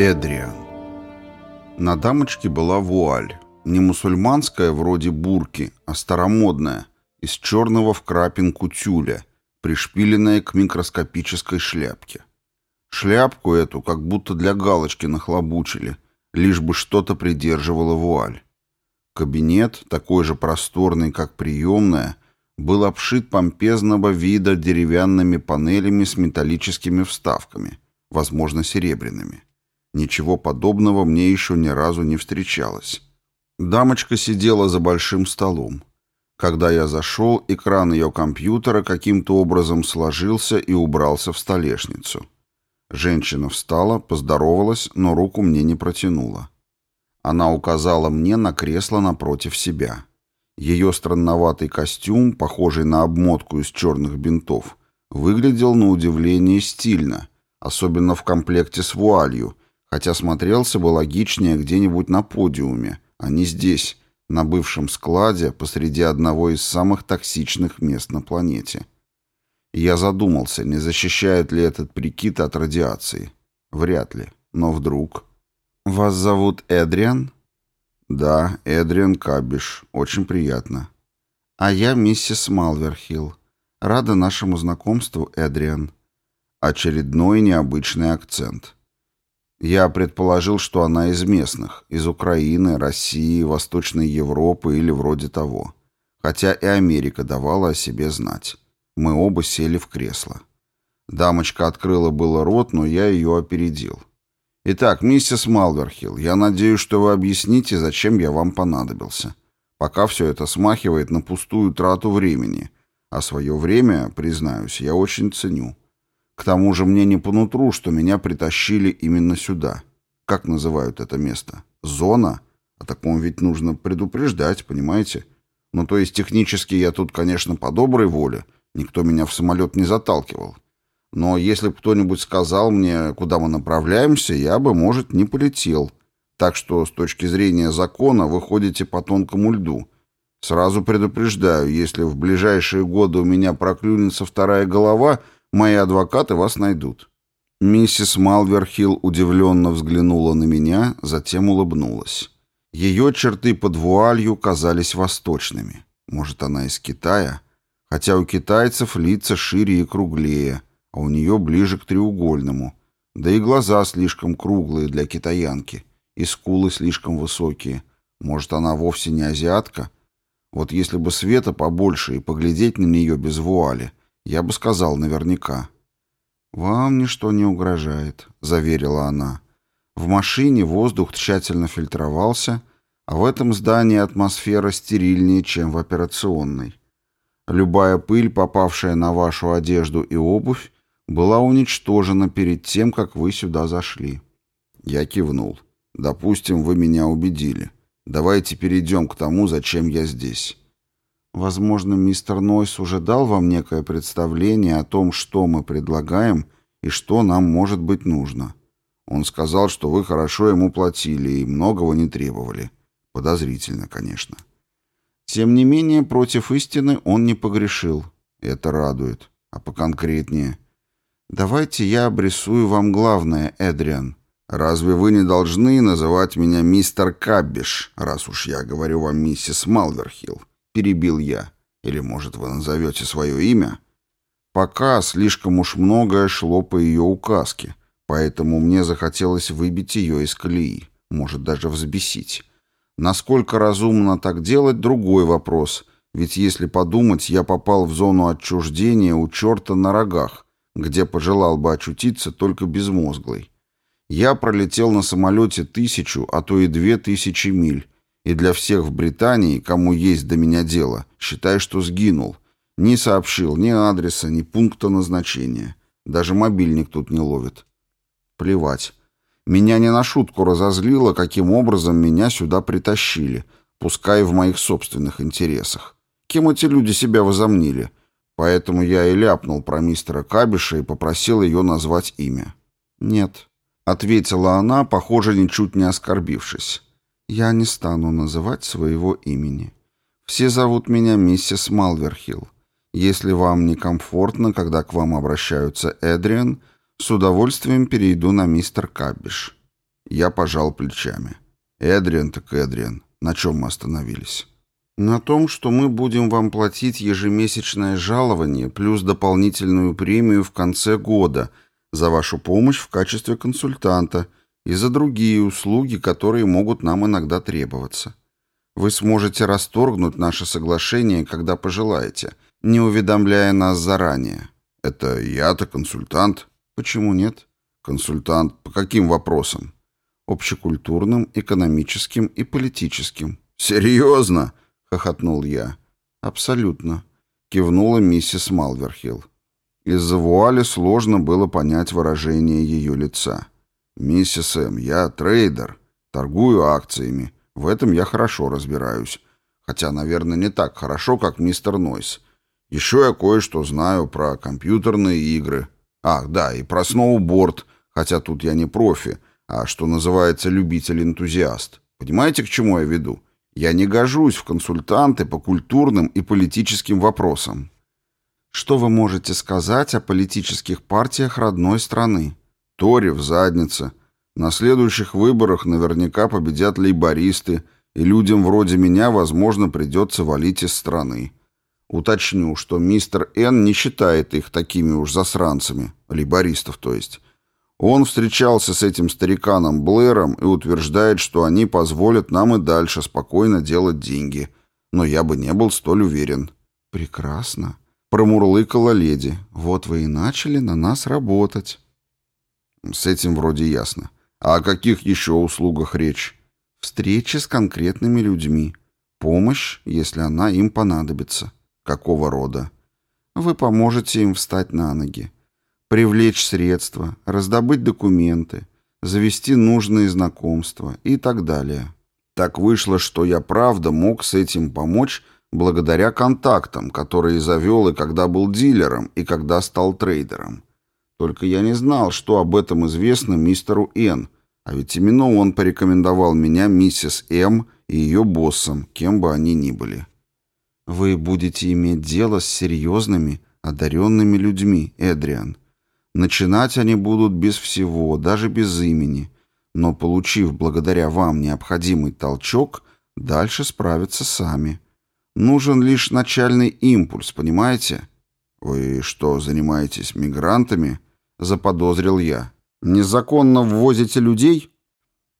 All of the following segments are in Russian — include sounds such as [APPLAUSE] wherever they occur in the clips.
Эдриан. На дамочке была вуаль. Не мусульманская, вроде бурки, а старомодная, из черного в крапинку тюля, пришпиленная к микроскопической шляпке. Шляпку эту как будто для галочки нахлобучили, лишь бы что-то придерживало вуаль. Кабинет, такой же просторный, как приемная, был обшит помпезного вида деревянными панелями с металлическими вставками, возможно, серебряными. Ничего подобного мне еще ни разу не встречалось. Дамочка сидела за большим столом. Когда я зашел, экран ее компьютера каким-то образом сложился и убрался в столешницу. Женщина встала, поздоровалась, но руку мне не протянула. Она указала мне на кресло напротив себя. Ее странноватый костюм, похожий на обмотку из черных бинтов, выглядел на удивление стильно, особенно в комплекте с вуалью, хотя смотрелся бы логичнее где-нибудь на подиуме, а не здесь, на бывшем складе посреди одного из самых токсичных мест на планете. Я задумался, не защищает ли этот прикид от радиации. Вряд ли. Но вдруг... «Вас зовут Эдриан?» «Да, Эдриан Кабиш. Очень приятно». «А я миссис Малверхилл. Рада нашему знакомству, Эдриан». Очередной необычный акцент. Я предположил, что она из местных, из Украины, России, Восточной Европы или вроде того. Хотя и Америка давала о себе знать. Мы оба сели в кресло. Дамочка открыла было рот, но я ее опередил. «Итак, миссис Малверхилл, я надеюсь, что вы объясните, зачем я вам понадобился. Пока все это смахивает на пустую трату времени, а свое время, признаюсь, я очень ценю. К тому же мне не по нутру, что меня притащили именно сюда. Как называют это место? Зона? О таком ведь нужно предупреждать, понимаете? Ну, то есть технически я тут, конечно, по доброй воле. Никто меня в самолет не заталкивал. Но если кто-нибудь сказал мне, куда мы направляемся, я бы, может, не полетел. Так что с точки зрения закона вы ходите по тонкому льду. Сразу предупреждаю, если в ближайшие годы у меня проклюнется вторая голова — Мои адвокаты вас найдут». Миссис Малверхилл удивленно взглянула на меня, затем улыбнулась. Ее черты под вуалью казались восточными. Может, она из Китая? Хотя у китайцев лица шире и круглее, а у нее ближе к треугольному. Да и глаза слишком круглые для китаянки, и скулы слишком высокие. Может, она вовсе не азиатка? Вот если бы света побольше и поглядеть на нее без вуали — я бы сказал наверняка. «Вам ничто не угрожает», — заверила она. «В машине воздух тщательно фильтровался, а в этом здании атмосфера стерильнее, чем в операционной. Любая пыль, попавшая на вашу одежду и обувь, была уничтожена перед тем, как вы сюда зашли». Я кивнул. «Допустим, вы меня убедили. Давайте перейдем к тому, зачем я здесь». Возможно, мистер Нойс уже дал вам некое представление о том, что мы предлагаем и что нам может быть нужно. Он сказал, что вы хорошо ему платили и многого не требовали. Подозрительно, конечно. Тем не менее, против истины он не погрешил. Это радует. А поконкретнее. Давайте я обрисую вам главное, Эдриан. Разве вы не должны называть меня мистер Каббиш, раз уж я говорю вам миссис Малверхилл? — перебил я. «Или, может, вы назовете свое имя?» Пока слишком уж многое шло по ее указке, поэтому мне захотелось выбить ее из колеи, может, даже взбесить. Насколько разумно так делать — другой вопрос, ведь если подумать, я попал в зону отчуждения у черта на рогах, где пожелал бы очутиться только безмозглый. Я пролетел на самолете тысячу, а то и две тысячи миль, и для всех в Британии, кому есть до меня дело, считай, что сгинул. Не сообщил ни адреса, ни пункта назначения. Даже мобильник тут не ловит. Плевать. Меня не на шутку разозлило, каким образом меня сюда притащили, пускай в моих собственных интересах. Кем эти люди себя возомнили? Поэтому я и ляпнул про мистера Кабиша и попросил ее назвать имя. «Нет», — ответила она, похоже, ничуть не оскорбившись. Я не стану называть своего имени. Все зовут меня миссис Малверхилл. Если вам некомфортно, когда к вам обращаются Эдриан, с удовольствием перейду на мистер Каббиш. Я пожал плечами. Эдриан так Эдриан. На чем мы остановились? На том, что мы будем вам платить ежемесячное жалование плюс дополнительную премию в конце года за вашу помощь в качестве консультанта и за другие услуги, которые могут нам иногда требоваться. Вы сможете расторгнуть наше соглашение, когда пожелаете, не уведомляя нас заранее. Это я-то консультант? Почему нет? Консультант по каким вопросам? Общекультурным, экономическим и политическим. Серьезно? хохотнул я. Абсолютно, кивнула миссис Малверхилл. Из-за вуали сложно было понять выражение ее лица. «Миссис М, я трейдер, торгую акциями. В этом я хорошо разбираюсь. Хотя, наверное, не так хорошо, как мистер Нойс. Еще я кое-что знаю про компьютерные игры. Ах, да, и про сноуборд, хотя тут я не профи, а, что называется, любитель-энтузиаст. Понимаете, к чему я веду? Я не гожусь в консультанты по культурным и политическим вопросам. Что вы можете сказать о политических партиях родной страны? Тори в заднице. На следующих выборах наверняка победят лейбористы, и людям вроде меня, возможно, придется валить из страны. Уточню, что мистер Н не считает их такими уж засранцами, лейбористов то есть. Он встречался с этим стариканом Блэром и утверждает, что они позволят нам и дальше спокойно делать деньги. Но я бы не был столь уверен. «Прекрасно», — промурлыкала леди. «Вот вы и начали на нас работать». С этим вроде ясно. А о каких еще услугах речь? Встречи с конкретными людьми. Помощь, если она им понадобится. Какого рода? Вы поможете им встать на ноги. Привлечь средства, раздобыть документы, завести нужные знакомства и так далее. Так вышло, что я правда мог с этим помочь благодаря контактам, которые завел и когда был дилером, и когда стал трейдером. Только я не знал, что об этом известно мистеру Н, а ведь именно он порекомендовал меня миссис М и ее боссам, кем бы они ни были. Вы будете иметь дело с серьезными, одаренными людьми, Эдриан. Начинать они будут без всего, даже без имени, но, получив благодаря вам необходимый толчок, дальше справятся сами. Нужен лишь начальный импульс, понимаете? Вы что, занимаетесь мигрантами? Заподозрил я. Незаконно ввозите людей?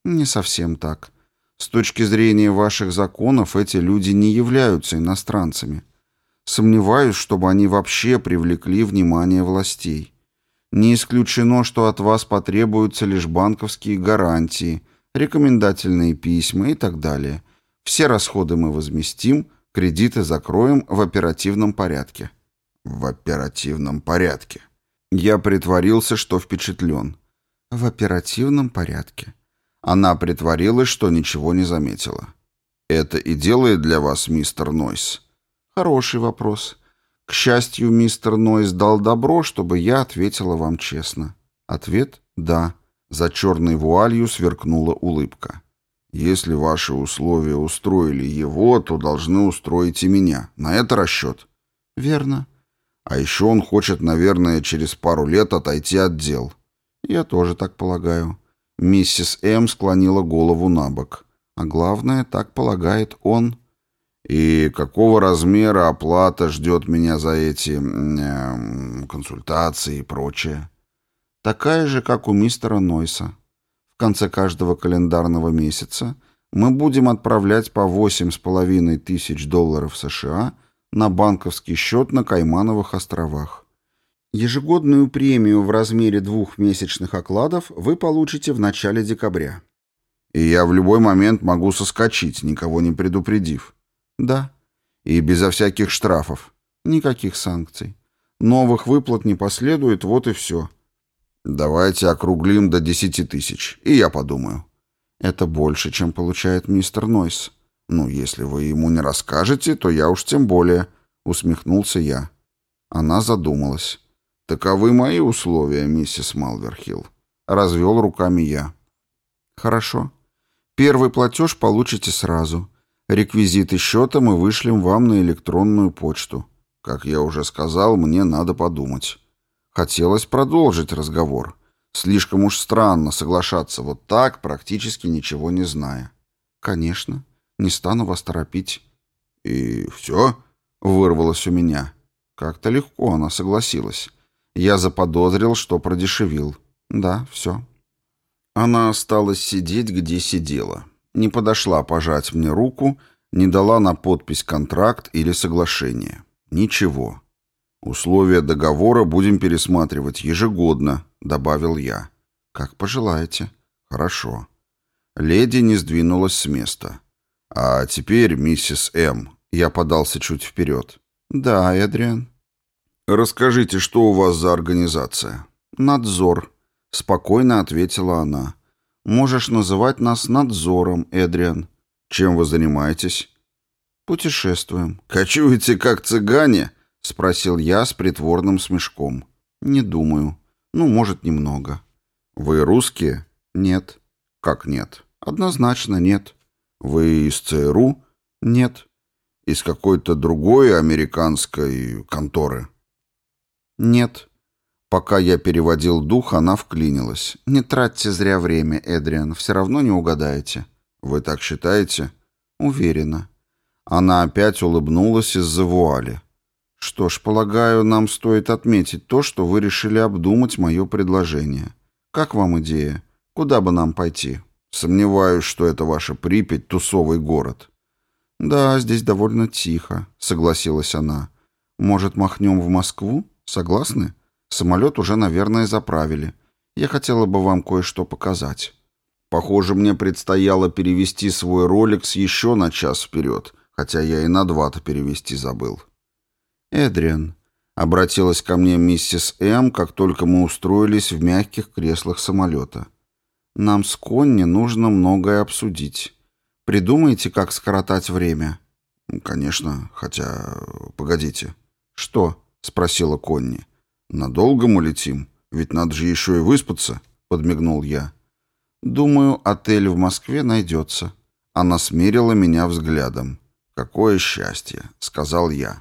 Не совсем так. С точки зрения ваших законов эти люди не являются иностранцами. Сомневаюсь, чтобы они вообще привлекли внимание властей. Не исключено, что от вас потребуются лишь банковские гарантии, рекомендательные письма и так далее. Все расходы мы возместим, кредиты закроем в оперативном порядке. В оперативном порядке. Я притворился, что впечатлен. В оперативном порядке. Она притворилась, что ничего не заметила. Это и делает для вас мистер Нойс? Хороший вопрос. К счастью, мистер Нойс дал добро, чтобы я ответила вам честно. Ответ — да. За черной вуалью сверкнула улыбка. Если ваши условия устроили его, то должны устроить и меня. На это расчет? Верно. А еще он хочет, наверное, через пару лет отойти от дел. Я тоже так полагаю. Миссис М склонила голову на бок. А главное, так полагает он. И какого размера оплата ждет меня за эти э, консультации и прочее? Такая же, как у мистера Нойса. В конце каждого календарного месяца мы будем отправлять по восемь с половиной тысяч долларов США на банковский счет на Каймановых островах. Ежегодную премию в размере двух месячных окладов вы получите в начале декабря. И я в любой момент могу соскочить, никого не предупредив. Да. И безо всяких штрафов. Никаких санкций. Новых выплат не последует, вот и все. Давайте округлим до десяти тысяч, и я подумаю. Это больше, чем получает мистер Нойс. Ну, если вы ему не расскажете, то я уж тем более, усмехнулся я. Она задумалась. Таковы мои условия, миссис Малверхилл. Развел руками я. Хорошо. Первый платеж получите сразу. Реквизиты счета мы вышлем вам на электронную почту. Как я уже сказал, мне надо подумать. Хотелось продолжить разговор. Слишком уж странно соглашаться вот так, практически ничего не зная. Конечно, не стану вас торопить. И все? Вырвалось у меня. Как-то легко она согласилась. Я заподозрил, что продешевил. Да, все. Она осталась сидеть, где сидела. Не подошла пожать мне руку, не дала на подпись контракт или соглашение. Ничего. Условия договора будем пересматривать ежегодно, добавил я. Как пожелаете. Хорошо. Леди не сдвинулась с места. А теперь, миссис М, я подался чуть вперед. «Да, Эдриан». «Расскажите, что у вас за организация?» «Надзор», — спокойно ответила она. «Можешь называть нас надзором, Эдриан». «Чем вы занимаетесь?» «Путешествуем». «Кочуете, как цыгане?» — спросил я с притворным смешком. «Не думаю. Ну, может, немного». «Вы русские?» «Нет». «Как нет?» «Однозначно нет». «Вы из ЦРУ?» «Нет» из какой-то другой американской конторы? Нет. Пока я переводил дух, она вклинилась. Не тратьте зря время, Эдриан, все равно не угадаете. Вы так считаете? Уверена. Она опять улыбнулась из-за вуали. Что ж, полагаю, нам стоит отметить то, что вы решили обдумать мое предложение. Как вам идея? Куда бы нам пойти? Сомневаюсь, что это ваша Припять, тусовый город. «Да, здесь довольно тихо», — согласилась она. «Может, махнем в Москву? Согласны? Самолет уже, наверное, заправили. Я хотела бы вам кое-что показать». Похоже, мне предстояло перевести свой роликс еще на час вперед, хотя я и на два-то перевести забыл. «Эдриан», — обратилась ко мне миссис М., как только мы устроились в мягких креслах самолета. «Нам с Конни нужно многое обсудить». Придумайте, как скоротать время. Конечно, хотя... Погодите. Что? Спросила Конни. Надолго мы летим? Ведь надо же еще и выспаться, подмигнул я. Думаю, отель в Москве найдется. Она смерила меня взглядом. Какое счастье, сказал я.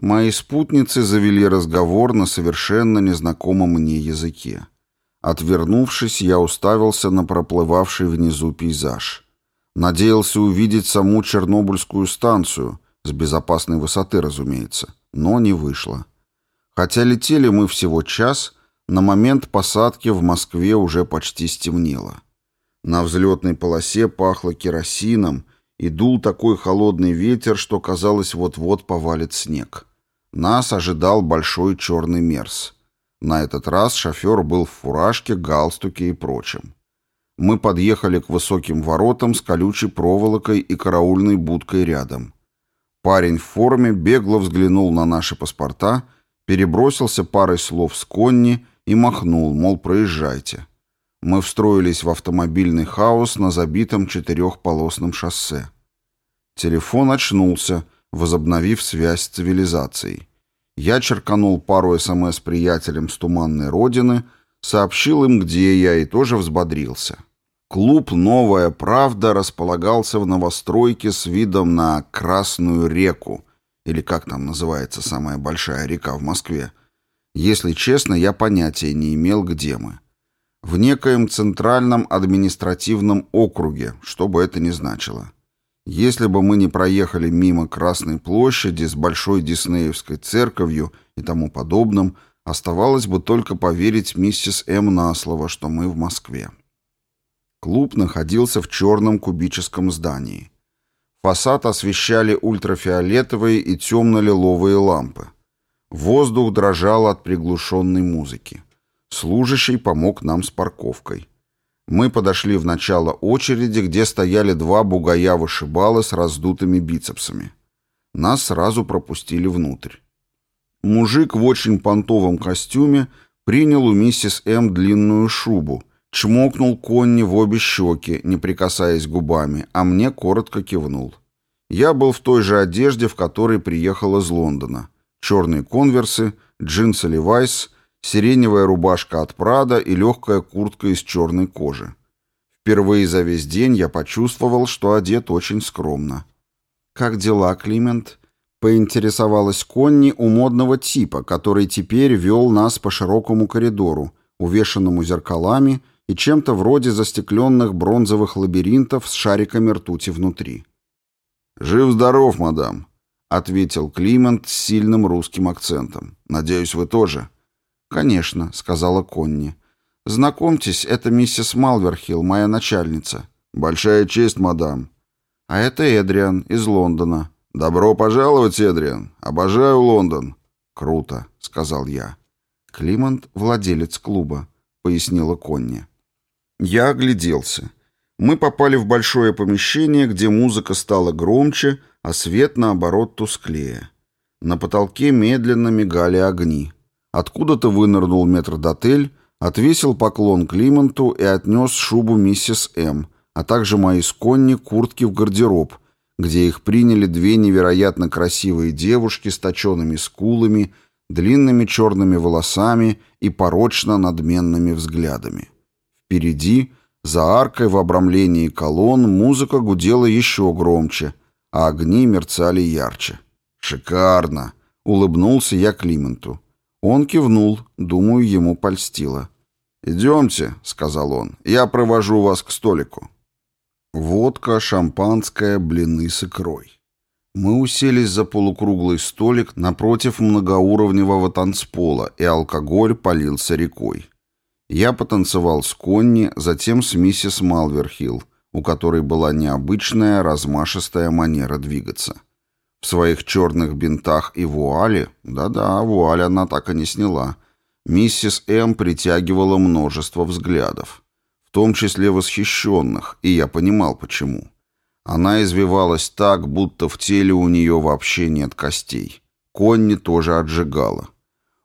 Мои спутницы завели разговор на совершенно незнакомом мне языке. Отвернувшись, я уставился на проплывавший внизу пейзаж. Надеялся увидеть саму Чернобыльскую станцию, с безопасной высоты, разумеется, но не вышло. Хотя летели мы всего час, на момент посадки в Москве уже почти стемнело. На взлетной полосе пахло керосином, и дул такой холодный ветер, что казалось, вот-вот повалит снег. Нас ожидал большой черный мерз. На этот раз шофер был в фуражке, галстуке и прочем. Мы подъехали к высоким воротам с колючей проволокой и караульной будкой рядом. Парень в форме бегло взглянул на наши паспорта, перебросился парой слов с Конни и махнул, мол, проезжайте. Мы встроились в автомобильный хаос на забитом четырехполосном шоссе. Телефон очнулся, возобновив связь с цивилизацией. Я черканул пару СМС приятелям с туманной родины — Сообщил им, где я, и тоже взбодрился. Клуб «Новая правда» располагался в новостройке с видом на Красную реку, или как там называется самая большая река в Москве. Если честно, я понятия не имел, где мы. В некоем центральном административном округе, что бы это ни значило. Если бы мы не проехали мимо Красной площади с Большой Диснеевской церковью и тому подобным, Оставалось бы только поверить миссис М. на слово, что мы в Москве. Клуб находился в черном кубическом здании. Фасад освещали ультрафиолетовые и темно-лиловые лампы. Воздух дрожал от приглушенной музыки. Служащий помог нам с парковкой. Мы подошли в начало очереди, где стояли два бугая-вышибалы с раздутыми бицепсами. Нас сразу пропустили внутрь. Мужик в очень понтовом костюме принял у миссис М длинную шубу, чмокнул Конни в обе щеки, не прикасаясь губами, а мне коротко кивнул. Я был в той же одежде, в которой приехал из Лондона. Черные конверсы, джинсы Левайс, сиреневая рубашка от Прада и легкая куртка из черной кожи. Впервые за весь день я почувствовал, что одет очень скромно. «Как дела, Климент?» Поинтересовалась Конни у модного типа, который теперь вел нас по широкому коридору, увешанному зеркалами и чем-то вроде застекленных бронзовых лабиринтов с шариками ртути внутри. «Жив-здоров, мадам», — ответил Климент с сильным русским акцентом. «Надеюсь, вы тоже?» «Конечно», — сказала Конни. «Знакомьтесь, это миссис Малверхилл, моя начальница». «Большая честь, мадам». «А это Эдриан из Лондона». «Добро пожаловать, Эдриан. Обожаю Лондон». «Круто», — сказал я. «Климент — владелец клуба», — пояснила Конни. Я огляделся. Мы попали в большое помещение, где музыка стала громче, а свет, наоборот, тусклее. На потолке медленно мигали огни. Откуда-то вынырнул метрдотель, отвесил поклон Клименту и отнес шубу миссис М., а также мои с Конни куртки в гардероб, где их приняли две невероятно красивые девушки с точенными скулами, длинными черными волосами и порочно-надменными взглядами. Впереди, за аркой в обрамлении колонн, музыка гудела еще громче, а огни мерцали ярче. «Шикарно!» — улыбнулся я Клименту. Он кивнул, думаю, ему польстило. «Идемте», — сказал он, — «я провожу вас к столику». Водка, шампанское, блины с икрой. Мы уселись за полукруглый столик напротив многоуровневого танцпола, и алкоголь полился рекой. Я потанцевал с Конни, затем с миссис Малверхилл, у которой была необычная размашистая манера двигаться. В своих черных бинтах и вуале, да-да, вуаль она так и не сняла, миссис М притягивала множество взглядов том числе восхищенных, и я понимал, почему. Она извивалась так, будто в теле у нее вообще нет костей. Конни тоже отжигала.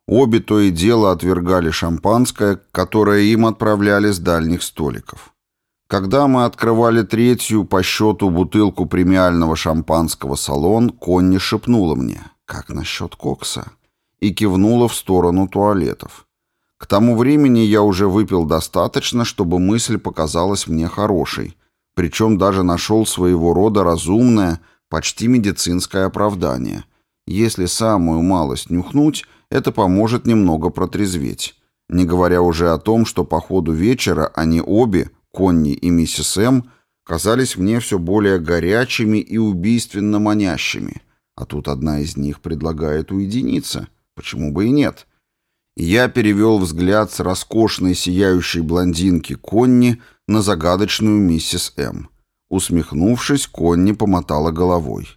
Обе то и дело отвергали шампанское, которое им отправляли с дальних столиков. Когда мы открывали третью по счету бутылку премиального шампанского салон, Конни шепнула мне «Как насчет кокса?» и кивнула в сторону туалетов. К тому времени я уже выпил достаточно, чтобы мысль показалась мне хорошей, причем даже нашел своего рода разумное, почти медицинское оправдание. Если самую малость нюхнуть, это поможет немного протрезветь. Не говоря уже о том, что по ходу вечера они обе, Конни и миссис М, казались мне все более горячими и убийственно манящими. А тут одна из них предлагает уединиться. Почему бы и нет? Я перевел взгляд с роскошной сияющей блондинки Конни на загадочную миссис М. Усмехнувшись, Конни помотала головой.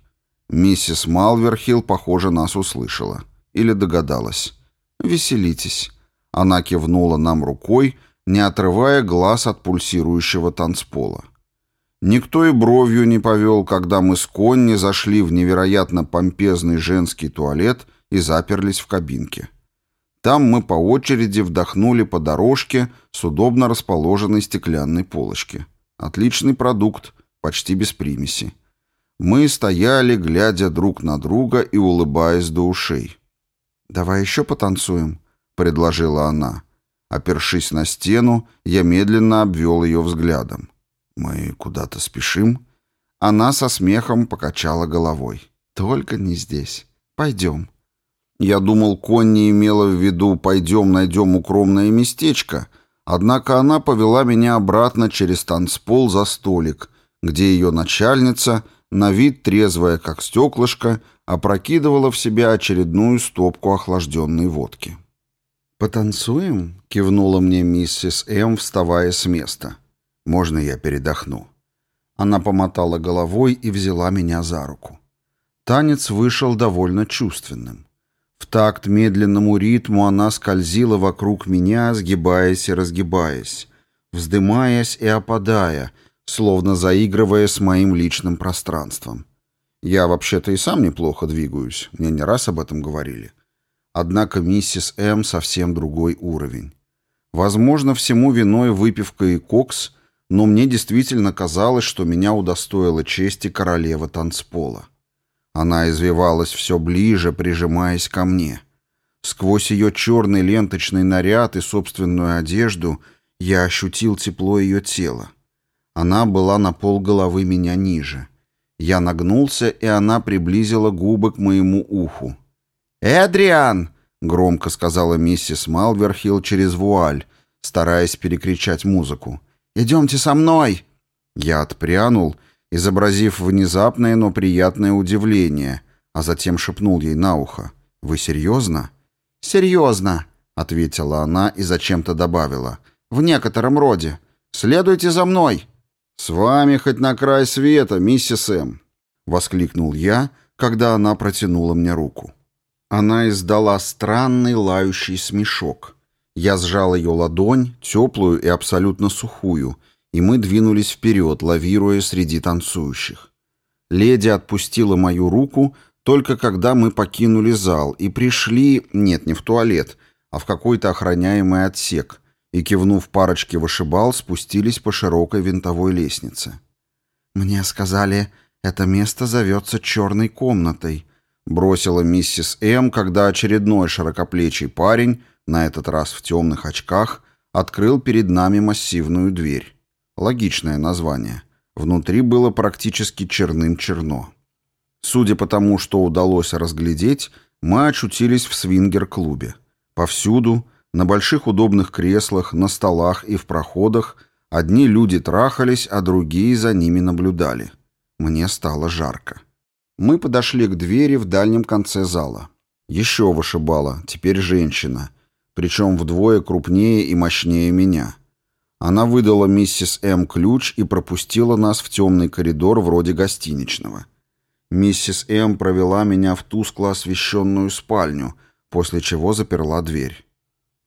Миссис Малверхилл, похоже, нас услышала. Или догадалась. «Веселитесь». Она кивнула нам рукой, не отрывая глаз от пульсирующего танцпола. Никто и бровью не повел, когда мы с Конни зашли в невероятно помпезный женский туалет и заперлись в кабинке. Там мы по очереди вдохнули по дорожке с удобно расположенной стеклянной полочки. Отличный продукт, почти без примеси. Мы стояли, глядя друг на друга и улыбаясь до ушей. «Давай еще потанцуем», — предложила она. Опершись на стену, я медленно обвел ее взглядом. «Мы куда-то спешим?» Она со смехом покачала головой. «Только не здесь. Пойдем». Я думал, Конни имела в виду «пойдем найдем укромное местечко», однако она повела меня обратно через танцпол за столик, где ее начальница, на вид трезвая как стеклышко, опрокидывала в себя очередную стопку охлажденной водки. «Потанцуем?» — кивнула мне миссис М, вставая с места. «Можно я передохну?» Она помотала головой и взяла меня за руку. Танец вышел довольно чувственным. В такт медленному ритму она скользила вокруг меня, сгибаясь и разгибаясь, вздымаясь и опадая, словно заигрывая с моим личным пространством. Я вообще-то и сам неплохо двигаюсь, мне не раз об этом говорили. Однако миссис М совсем другой уровень. Возможно, всему виной выпивка и кокс, но мне действительно казалось, что меня удостоила чести королева танцпола. Она извивалась все ближе, прижимаясь ко мне. Сквозь ее черный ленточный наряд и собственную одежду я ощутил тепло ее тела. Она была на пол головы меня ниже. Я нагнулся, и она приблизила губы к моему уху. «Эдриан!» — громко сказала миссис Малверхилл через вуаль, стараясь перекричать музыку. «Идемте со мной!» Я отпрянул, изобразив внезапное, но приятное удивление, а затем шепнул ей на ухо. «Вы серьезно?» «Серьезно», — ответила она и зачем-то добавила. «В некотором роде. Следуйте за мной!» «С вами хоть на край света, миссис М!» — воскликнул я, когда она протянула мне руку. Она издала странный лающий смешок. Я сжал ее ладонь, теплую и абсолютно сухую, и мы двинулись вперед, лавируя среди танцующих. Леди отпустила мою руку только когда мы покинули зал и пришли, нет, не в туалет, а в какой-то охраняемый отсек, и, кивнув парочке вышибал, спустились по широкой винтовой лестнице. «Мне сказали, это место зовется черной комнатой», бросила миссис М, когда очередной широкоплечий парень, на этот раз в темных очках, открыл перед нами массивную дверь. Логичное название. Внутри было практически черным-черно. Судя по тому, что удалось разглядеть, мы очутились в свингер-клубе. Повсюду, на больших удобных креслах, на столах и в проходах, одни люди трахались, а другие за ними наблюдали. Мне стало жарко. Мы подошли к двери в дальнем конце зала. Еще вышибала, теперь женщина, причем вдвое крупнее и мощнее меня. Она выдала миссис М ключ и пропустила нас в темный коридор вроде гостиничного. Миссис М провела меня в тускло освещенную спальню, после чего заперла дверь.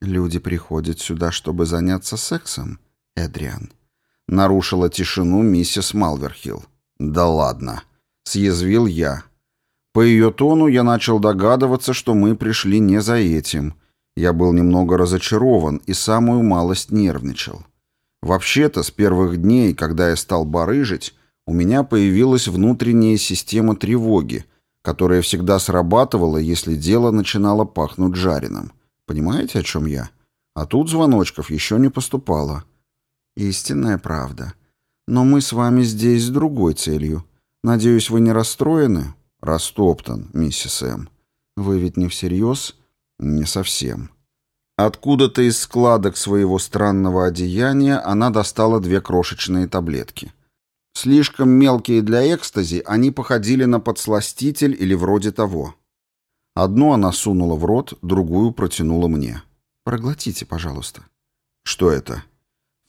«Люди приходят сюда, чтобы заняться сексом, Эдриан», — нарушила тишину миссис Малверхилл. «Да ладно», Съязвил я. По ее тону я начал догадываться, что мы пришли не за этим. Я был немного разочарован и самую малость нервничал. Вообще-то, с первых дней, когда я стал барыжить, у меня появилась внутренняя система тревоги, которая всегда срабатывала, если дело начинало пахнуть жареным. Понимаете, о чем я? А тут звоночков еще не поступало. Истинная правда. Но мы с вами здесь с другой целью — Надеюсь, вы не расстроены? Растоптан, миссис М. Вы ведь не всерьез? Не совсем. Откуда-то из складок своего странного одеяния она достала две крошечные таблетки. Слишком мелкие для экстази, они походили на подсластитель или вроде того. Одну она сунула в рот, другую протянула мне. «Проглотите, пожалуйста». «Что это?»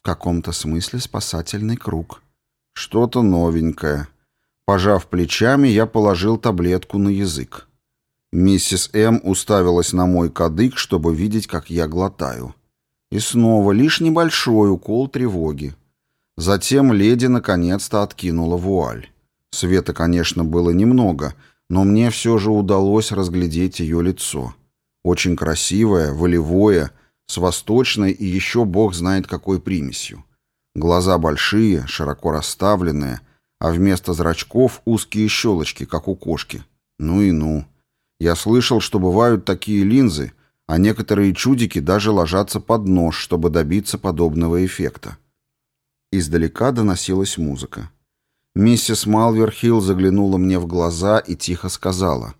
«В каком-то смысле спасательный круг». «Что-то новенькое». Пожав плечами, я положил таблетку на язык. Миссис М уставилась на мой кадык, чтобы видеть, как я глотаю. И снова лишь небольшой укол тревоги. Затем леди наконец-то откинула вуаль. Света, конечно, было немного, но мне все же удалось разглядеть ее лицо. Очень красивое, волевое, с восточной и еще бог знает какой примесью. Глаза большие, широко расставленные, а вместо зрачков узкие щелочки, как у кошки. Ну и ну. Я слышал, что бывают такие линзы, а некоторые чудики даже ложатся под нож, чтобы добиться подобного эффекта. Издалека доносилась музыка. Миссис Малверхилл заглянула мне в глаза и тихо сказала.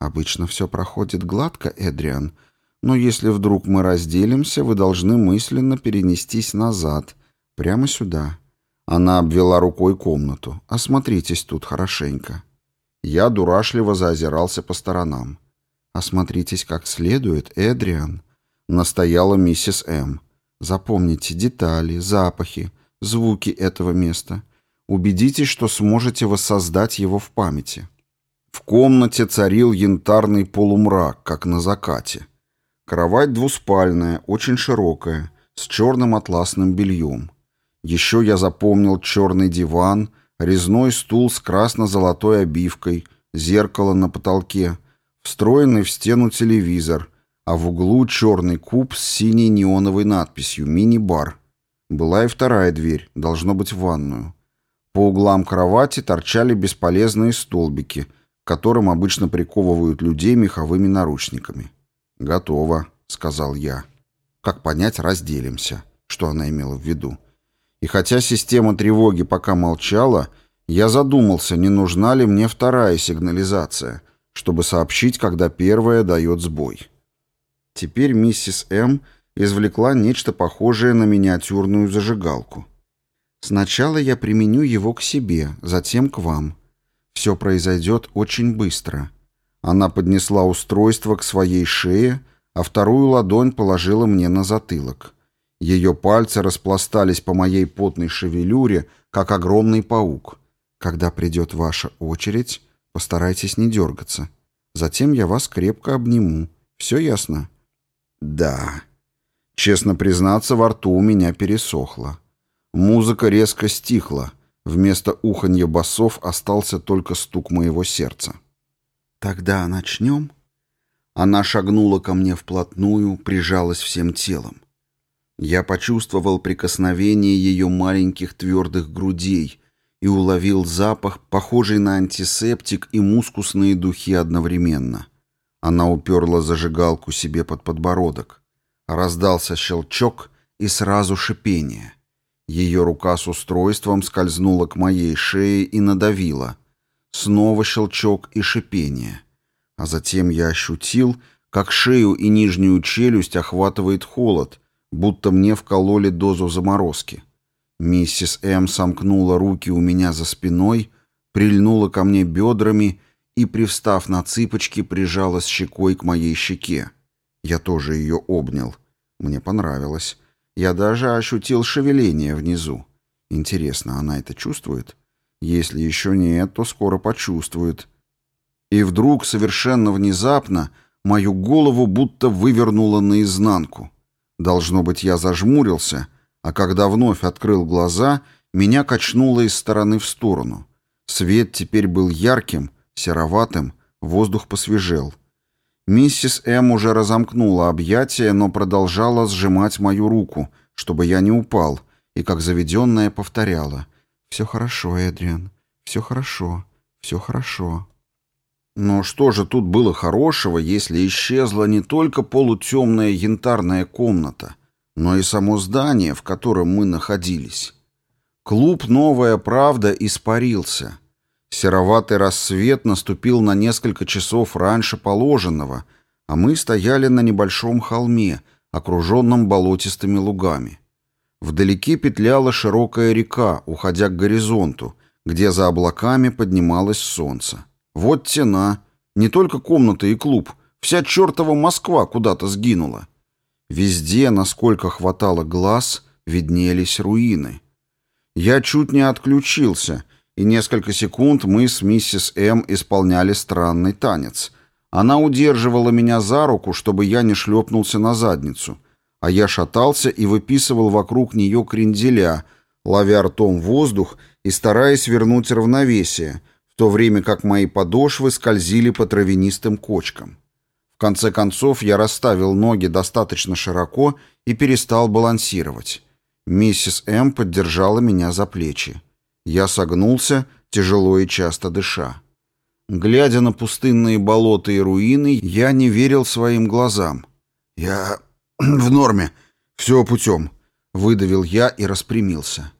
«Обычно все проходит гладко, Эдриан, но если вдруг мы разделимся, вы должны мысленно перенестись назад, прямо сюда, она обвела рукой комнату. «Осмотритесь тут хорошенько». Я дурашливо заозирался по сторонам. «Осмотритесь как следует, Эдриан», — настояла миссис М. «Запомните детали, запахи, звуки этого места. Убедитесь, что сможете воссоздать его в памяти». В комнате царил янтарный полумрак, как на закате. Кровать двуспальная, очень широкая, с черным атласным бельем. Еще я запомнил черный диван, резной стул с красно-золотой обивкой, зеркало на потолке, встроенный в стену телевизор, а в углу черный куб с синей неоновой надписью «Мини-бар». Была и вторая дверь, должно быть в ванную. По углам кровати торчали бесполезные столбики, к которым обычно приковывают людей меховыми наручниками. «Готово», — сказал я. «Как понять, разделимся», что она имела в виду. И хотя система тревоги пока молчала, я задумался, не нужна ли мне вторая сигнализация, чтобы сообщить, когда первая дает сбой. Теперь миссис М извлекла нечто похожее на миниатюрную зажигалку. «Сначала я применю его к себе, затем к вам. Все произойдет очень быстро». Она поднесла устройство к своей шее, а вторую ладонь положила мне на затылок. Ее пальцы распластались по моей потной шевелюре, как огромный паук. Когда придет ваша очередь, постарайтесь не дергаться. Затем я вас крепко обниму. Все ясно? Да. Честно признаться, во рту у меня пересохло. Музыка резко стихла. Вместо уханья басов остался только стук моего сердца. «Тогда начнем?» Она шагнула ко мне вплотную, прижалась всем телом. Я почувствовал прикосновение ее маленьких твердых грудей и уловил запах, похожий на антисептик и мускусные духи одновременно. Она уперла зажигалку себе под подбородок. Раздался щелчок и сразу шипение. Ее рука с устройством скользнула к моей шее и надавила. Снова щелчок и шипение. А затем я ощутил, как шею и нижнюю челюсть охватывает холод, будто мне вкололи дозу заморозки. Миссис М. сомкнула руки у меня за спиной, прильнула ко мне бедрами и, привстав на цыпочки, прижалась щекой к моей щеке. Я тоже ее обнял. Мне понравилось. Я даже ощутил шевеление внизу. Интересно, она это чувствует? Если еще нет, то скоро почувствует. И вдруг, совершенно внезапно, мою голову будто вывернуло наизнанку. Должно быть, я зажмурился, а когда вновь открыл глаза, меня качнуло из стороны в сторону. Свет теперь был ярким, сероватым, воздух посвежел. Миссис М. уже разомкнула объятия, но продолжала сжимать мою руку, чтобы я не упал, и как заведенная повторяла «Все хорошо, Эдриан, все хорошо, все хорошо». Но что же тут было хорошего, если исчезла не только полутемная янтарная комната, но и само здание, в котором мы находились? Клуб «Новая правда» испарился. Сероватый рассвет наступил на несколько часов раньше положенного, а мы стояли на небольшом холме, окруженном болотистыми лугами. Вдалеке петляла широкая река, уходя к горизонту, где за облаками поднималось солнце. Вот тена. Не только комната и клуб. Вся чертова Москва куда-то сгинула. Везде, насколько хватало глаз, виднелись руины. Я чуть не отключился, и несколько секунд мы с миссис М исполняли странный танец. Она удерживала меня за руку, чтобы я не шлепнулся на задницу, а я шатался и выписывал вокруг нее кренделя, ловя ртом воздух и стараясь вернуть равновесие — в то время как мои подошвы скользили по травянистым кочкам. В конце концов я расставил ноги достаточно широко и перестал балансировать. Миссис М. поддержала меня за плечи. Я согнулся, тяжело и часто дыша. Глядя на пустынные болота и руины, я не верил своим глазам. «Я [CLEARS THROAT] в норме. Все путем», — выдавил я и распрямился.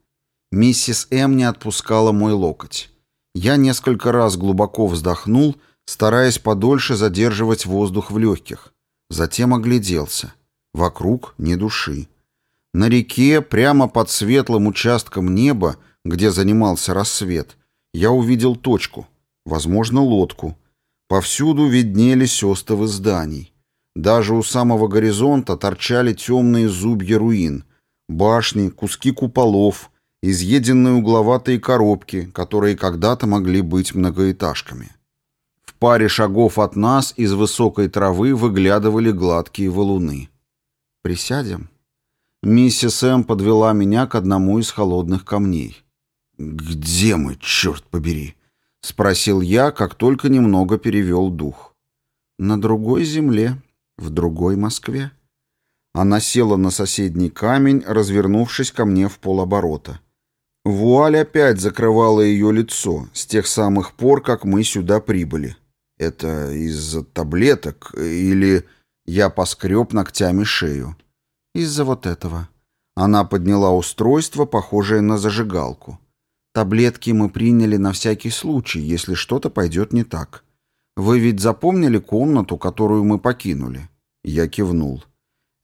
Миссис М. не отпускала мой локоть. Я несколько раз глубоко вздохнул, стараясь подольше задерживать воздух в легких. Затем огляделся. Вокруг ни души. На реке, прямо под светлым участком неба, где занимался рассвет, я увидел точку, возможно, лодку. Повсюду виднелись остовы зданий. Даже у самого горизонта торчали темные зубья руин, башни, куски куполов, изъеденные угловатые коробки, которые когда-то могли быть многоэтажками. В паре шагов от нас из высокой травы выглядывали гладкие валуны. «Присядем?» Миссис М. подвела меня к одному из холодных камней. «Где мы, черт побери?» — спросил я, как только немного перевел дух. «На другой земле, в другой Москве». Она села на соседний камень, развернувшись ко мне в полоборота. Вуаль опять закрывала ее лицо с тех самых пор, как мы сюда прибыли. Это из-за таблеток или... Я поскреб ногтями шею. Из-за вот этого. Она подняла устройство, похожее на зажигалку. Таблетки мы приняли на всякий случай, если что-то пойдет не так. Вы ведь запомнили комнату, которую мы покинули? Я кивнул.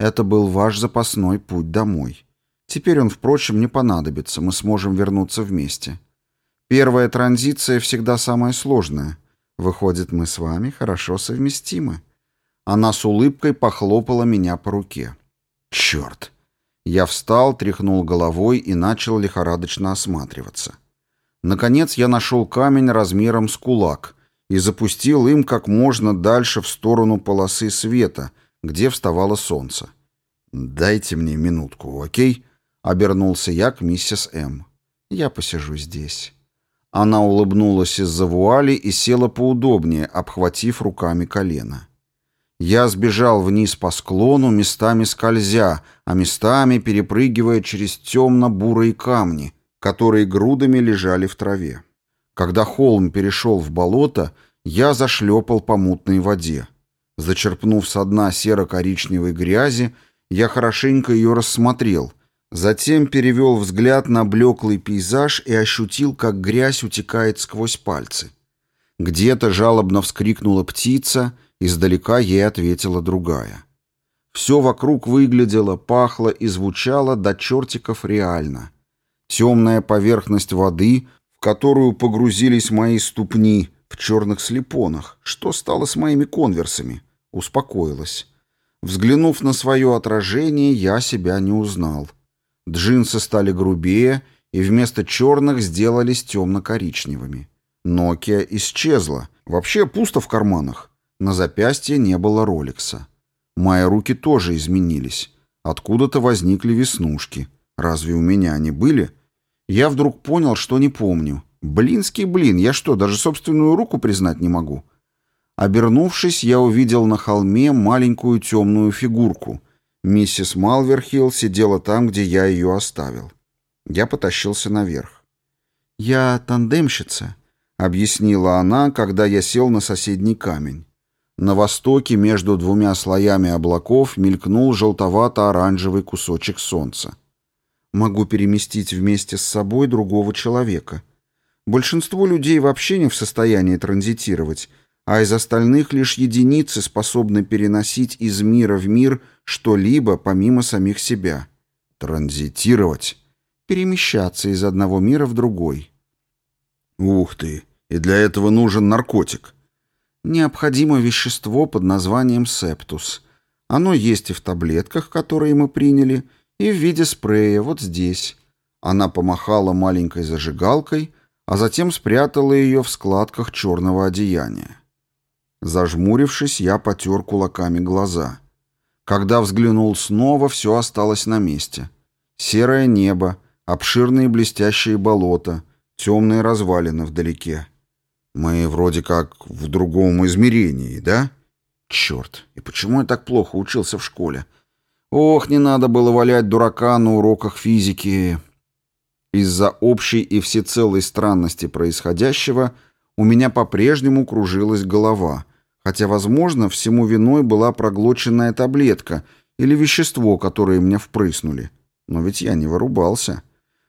Это был ваш запасной путь домой. Теперь он, впрочем, не понадобится, мы сможем вернуться вместе. Первая транзиция всегда самая сложная. Выходит, мы с вами хорошо совместимы. Она с улыбкой похлопала меня по руке. Черт! Я встал, тряхнул головой и начал лихорадочно осматриваться. Наконец я нашел камень размером с кулак и запустил им как можно дальше в сторону полосы света, где вставало солнце. «Дайте мне минутку, окей?» — обернулся я к миссис М. «Я посижу здесь». Она улыбнулась из-за вуали и села поудобнее, обхватив руками колено. Я сбежал вниз по склону, местами скользя, а местами перепрыгивая через темно-бурые камни, которые грудами лежали в траве. Когда холм перешел в болото, я зашлепал по мутной воде. Зачерпнув со дна серо-коричневой грязи, я хорошенько ее рассмотрел, затем перевел взгляд на блеклый пейзаж и ощутил, как грязь утекает сквозь пальцы. Где-то жалобно вскрикнула птица, издалека ей ответила другая. Все вокруг выглядело, пахло и звучало до чертиков реально. Темная поверхность воды, в которую погрузились мои ступни, в черных слепонах. Что стало с моими конверсами? Успокоилась. Взглянув на свое отражение, я себя не узнал. Джинсы стали грубее и вместо черных сделались темно-коричневыми. Nokia исчезла. Вообще пусто в карманах. На запястье не было роликса. Мои руки тоже изменились. Откуда-то возникли веснушки. Разве у меня они были? Я вдруг понял, что не помню. Блинский блин, я что, даже собственную руку признать не могу? Обернувшись, я увидел на холме маленькую темную фигурку. Миссис Малверхилл сидела там, где я ее оставил. Я потащился наверх. «Я тандемщица», — объяснила она, когда я сел на соседний камень. На востоке между двумя слоями облаков мелькнул желтовато-оранжевый кусочек солнца. «Могу переместить вместе с собой другого человека. Большинство людей вообще не в состоянии транзитировать, а из остальных лишь единицы способны переносить из мира в мир что-либо помимо самих себя. Транзитировать. Перемещаться из одного мира в другой. Ух ты, и для этого нужен наркотик. Необходимо вещество под названием септус. Оно есть и в таблетках, которые мы приняли, и в виде спрея вот здесь. Она помахала маленькой зажигалкой, а затем спрятала ее в складках черного одеяния. Зажмурившись, я потер кулаками глаза. Когда взглянул снова, все осталось на месте. Серое небо, обширные блестящие болота, темные развалины вдалеке. Мы вроде как в другом измерении, да? Черт, и почему я так плохо учился в школе? Ох, не надо было валять дурака на уроках физики. Из-за общей и всецелой странности происходящего у меня по-прежнему кружилась голова, хотя, возможно, всему виной была проглоченная таблетка или вещество, которое мне впрыснули. Но ведь я не вырубался.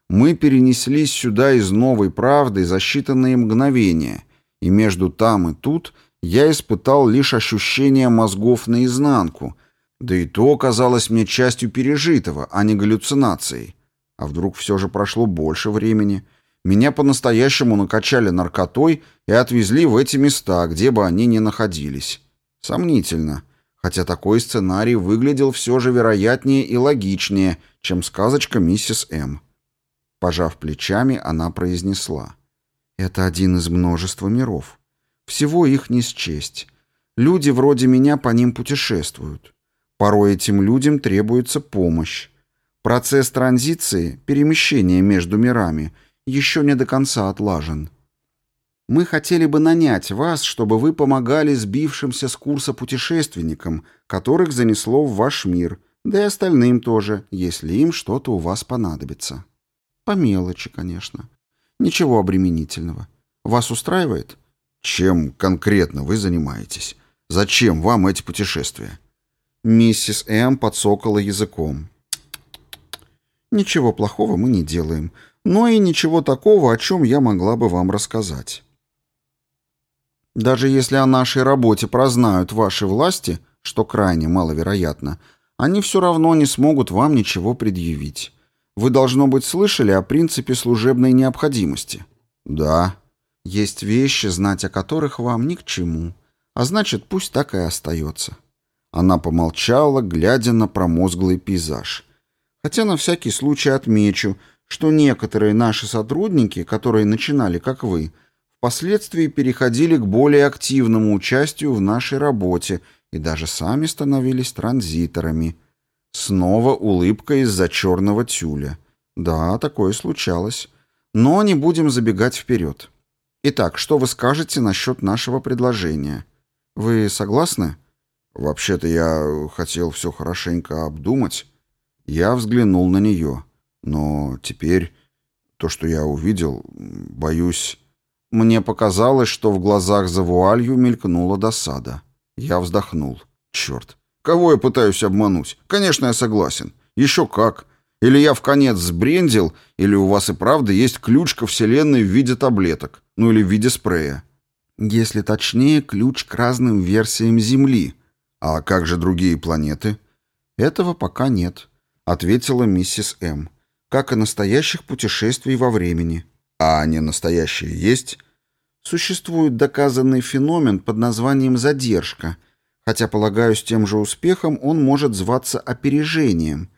Мы перенеслись сюда из новой правды за считанные мгновения, и между там и тут я испытал лишь ощущение мозгов наизнанку, да и то казалось мне частью пережитого, а не галлюцинацией. А вдруг все же прошло больше времени — меня по-настоящему накачали наркотой и отвезли в эти места, где бы они ни находились. Сомнительно. Хотя такой сценарий выглядел все же вероятнее и логичнее, чем сказочка миссис М. Пожав плечами, она произнесла. «Это один из множества миров. Всего их не счесть. Люди вроде меня по ним путешествуют. Порой этим людям требуется помощь. Процесс транзиции, перемещения между мирами — еще не до конца отлажен. Мы хотели бы нанять вас, чтобы вы помогали сбившимся с курса путешественникам, которых занесло в ваш мир, да и остальным тоже, если им что-то у вас понадобится. По мелочи, конечно. Ничего обременительного. Вас устраивает? Чем конкретно вы занимаетесь? Зачем вам эти путешествия? Миссис М. подсокала языком. Ничего плохого мы не делаем но и ничего такого, о чем я могла бы вам рассказать. Даже если о нашей работе прознают ваши власти, что крайне маловероятно, они все равно не смогут вам ничего предъявить. Вы, должно быть, слышали о принципе служебной необходимости? Да. Есть вещи, знать о которых вам ни к чему. А значит, пусть так и остается. Она помолчала, глядя на промозглый пейзаж. Хотя на всякий случай отмечу, что некоторые наши сотрудники, которые начинали как вы, впоследствии переходили к более активному участию в нашей работе и даже сами становились транзиторами. Снова улыбка из-за черного тюля. Да, такое случалось. Но не будем забегать вперед. Итак, что вы скажете насчет нашего предложения? Вы согласны? Вообще-то я хотел все хорошенько обдумать. Я взглянул на нее. Но теперь то, что я увидел, боюсь... Мне показалось, что в глазах за вуалью мелькнула досада. Я вздохнул. Черт, кого я пытаюсь обмануть? Конечно, я согласен. Еще как. Или я в конец сбрендил, или у вас и правда есть ключ ко вселенной в виде таблеток, ну или в виде спрея. Если точнее, ключ к разным версиям Земли. А как же другие планеты? Этого пока нет, ответила миссис М. Как и настоящих путешествий во времени. А они настоящие есть? Существует доказанный феномен под названием задержка, хотя, полагаю, с тем же успехом он может зваться опережением,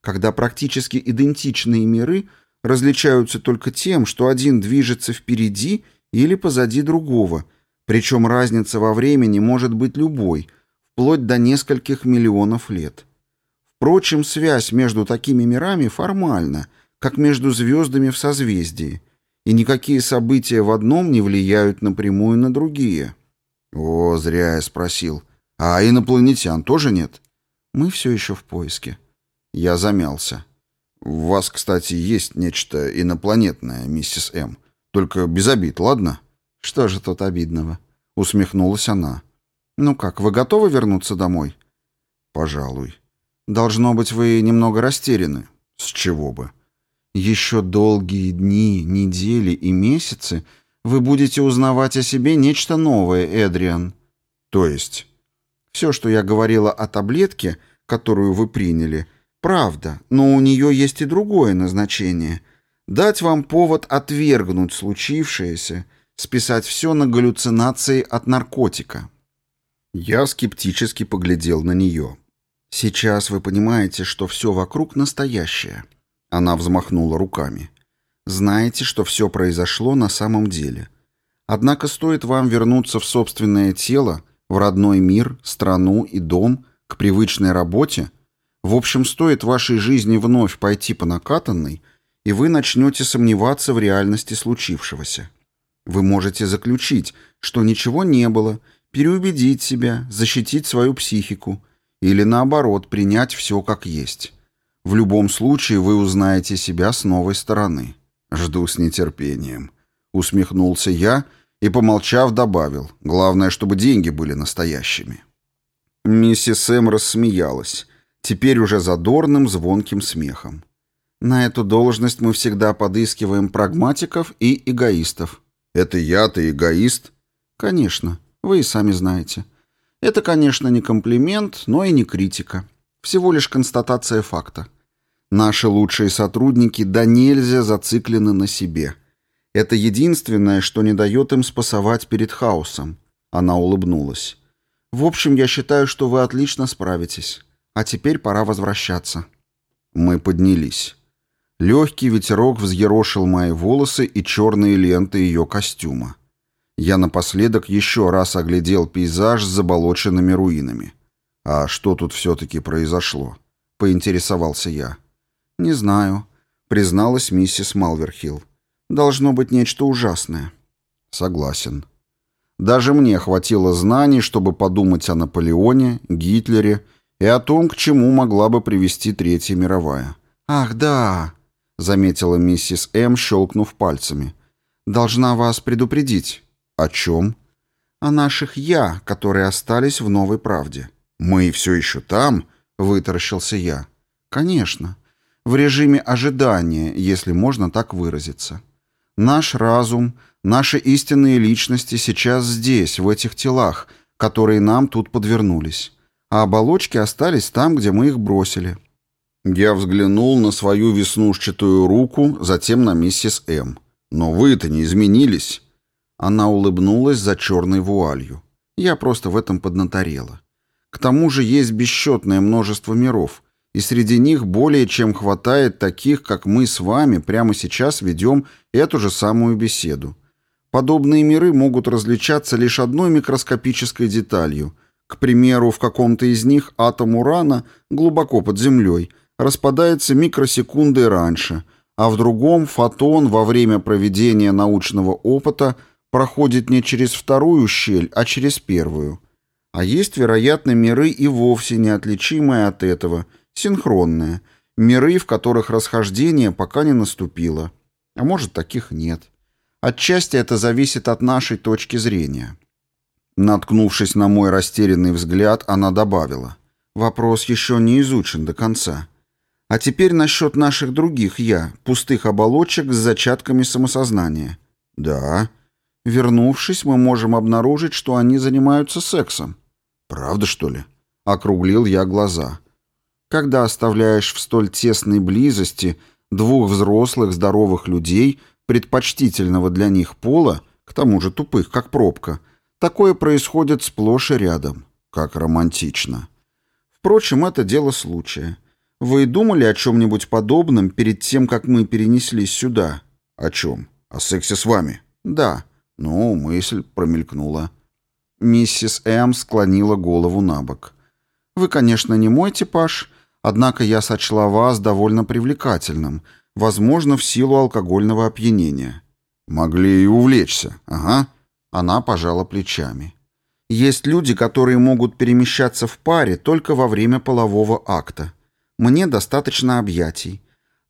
когда практически идентичные миры различаются только тем, что один движется впереди или позади другого, причем разница во времени может быть любой, вплоть до нескольких миллионов лет. Впрочем, связь между такими мирами формальна, как между звездами в созвездии – и никакие события в одном не влияют напрямую на другие. О, зря я спросил. А инопланетян тоже нет? Мы все еще в поиске. Я замялся. У вас, кстати, есть нечто инопланетное, миссис М. Только без обид, ладно? Что же тут обидного? Усмехнулась она. Ну как, вы готовы вернуться домой? Пожалуй. Должно быть, вы немного растеряны. С чего бы? Еще долгие дни, недели и месяцы вы будете узнавать о себе нечто новое, Эдриан. То есть? Все, что я говорила о таблетке, которую вы приняли, правда, но у нее есть и другое назначение. Дать вам повод отвергнуть случившееся, списать все на галлюцинации от наркотика. Я скептически поглядел на нее. Сейчас вы понимаете, что все вокруг настоящее. Она взмахнула руками. Знаете, что все произошло на самом деле. Однако стоит вам вернуться в собственное тело, в родной мир, страну и дом, к привычной работе, в общем, стоит вашей жизни вновь пойти по накатанной, и вы начнете сомневаться в реальности случившегося. Вы можете заключить, что ничего не было, переубедить себя, защитить свою психику, или наоборот, принять все как есть. В любом случае вы узнаете себя с новой стороны. Жду с нетерпением. Усмехнулся я и, помолчав, добавил. Главное, чтобы деньги были настоящими. Миссис Эм рассмеялась, теперь уже задорным, звонким смехом. На эту должность мы всегда подыскиваем прагматиков и эгоистов. Это я-то эгоист? Конечно, вы и сами знаете. Это, конечно, не комплимент, но и не критика. Всего лишь констатация факта. Наши лучшие сотрудники да нельзя зациклены на себе. Это единственное, что не дает им спасовать перед хаосом. Она улыбнулась. В общем, я считаю, что вы отлично справитесь. А теперь пора возвращаться. Мы поднялись. Легкий ветерок взъерошил мои волосы и черные ленты ее костюма. Я напоследок еще раз оглядел пейзаж с заболоченными руинами. «А что тут все-таки произошло?» — поинтересовался я. «Не знаю», — призналась миссис Малверхилл. «Должно быть нечто ужасное». «Согласен». Даже мне хватило знаний, чтобы подумать о Наполеоне, Гитлере и о том, к чему могла бы привести Третья мировая. «Ах, да», — заметила миссис М., щелкнув пальцами. «Должна вас предупредить». «О чем?» «О наших «я», которые остались в новой правде». «Мы все еще там?» — вытаращился я. «Конечно. В режиме ожидания, если можно так выразиться. Наш разум, наши истинные личности сейчас здесь, в этих телах, которые нам тут подвернулись. а оболочки остались там, где мы их бросили». Я взглянул на свою веснушчатую руку, затем на миссис М. «Но вы-то не изменились». Она улыбнулась за черной вуалью. Я просто в этом поднаторела. К тому же есть бесчетное множество миров, и среди них более чем хватает таких, как мы с вами прямо сейчас ведем эту же самую беседу. Подобные миры могут различаться лишь одной микроскопической деталью. К примеру, в каком-то из них атом урана глубоко под землей распадается микросекундой раньше, а в другом фотон во время проведения научного опыта проходит не через вторую щель, а через первую – а есть, вероятно, миры и вовсе неотличимые от этого, синхронные, миры, в которых расхождение пока не наступило. А может, таких нет. Отчасти это зависит от нашей точки зрения. Наткнувшись на мой растерянный взгляд, она добавила. Вопрос еще не изучен до конца. А теперь насчет наших других «я», пустых оболочек с зачатками самосознания. Да. Вернувшись, мы можем обнаружить, что они занимаются сексом. «Правда, что ли?» — округлил я глаза. «Когда оставляешь в столь тесной близости двух взрослых здоровых людей, предпочтительного для них пола, к тому же тупых, как пробка, такое происходит сплошь и рядом. Как романтично. Впрочем, это дело случая. Вы думали о чем-нибудь подобном перед тем, как мы перенеслись сюда?» «О чем? О сексе с вами?» «Да». «Ну, мысль промелькнула». Миссис М. склонила голову на бок. «Вы, конечно, не мой типаж, однако я сочла вас довольно привлекательным, возможно, в силу алкогольного опьянения». «Могли и увлечься, ага». Она пожала плечами. «Есть люди, которые могут перемещаться в паре только во время полового акта. Мне достаточно объятий.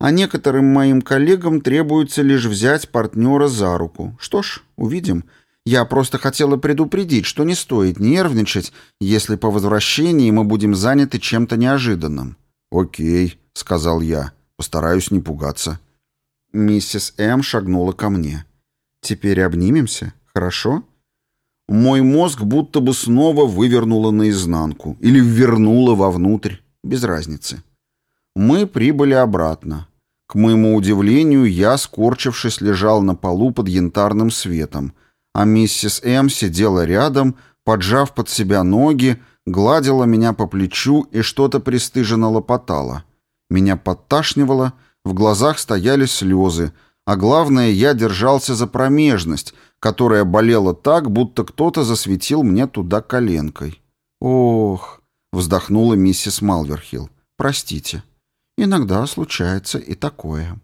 А некоторым моим коллегам требуется лишь взять партнера за руку. Что ж, увидим». Я просто хотела предупредить, что не стоит нервничать, если по возвращении мы будем заняты чем-то неожиданным». «Окей», — сказал я. «Постараюсь не пугаться». Миссис М. шагнула ко мне. «Теперь обнимемся, хорошо?» Мой мозг будто бы снова вывернуло наизнанку или ввернуло вовнутрь, без разницы. Мы прибыли обратно. К моему удивлению, я, скорчившись, лежал на полу под янтарным светом — а миссис М сидела рядом, поджав под себя ноги, гладила меня по плечу и что-то пристыженно лопотала. Меня подташнивало, в глазах стояли слезы, а главное, я держался за промежность, которая болела так, будто кто-то засветил мне туда коленкой. «Ох», — вздохнула миссис Малверхилл, — «простите, иногда случается и такое».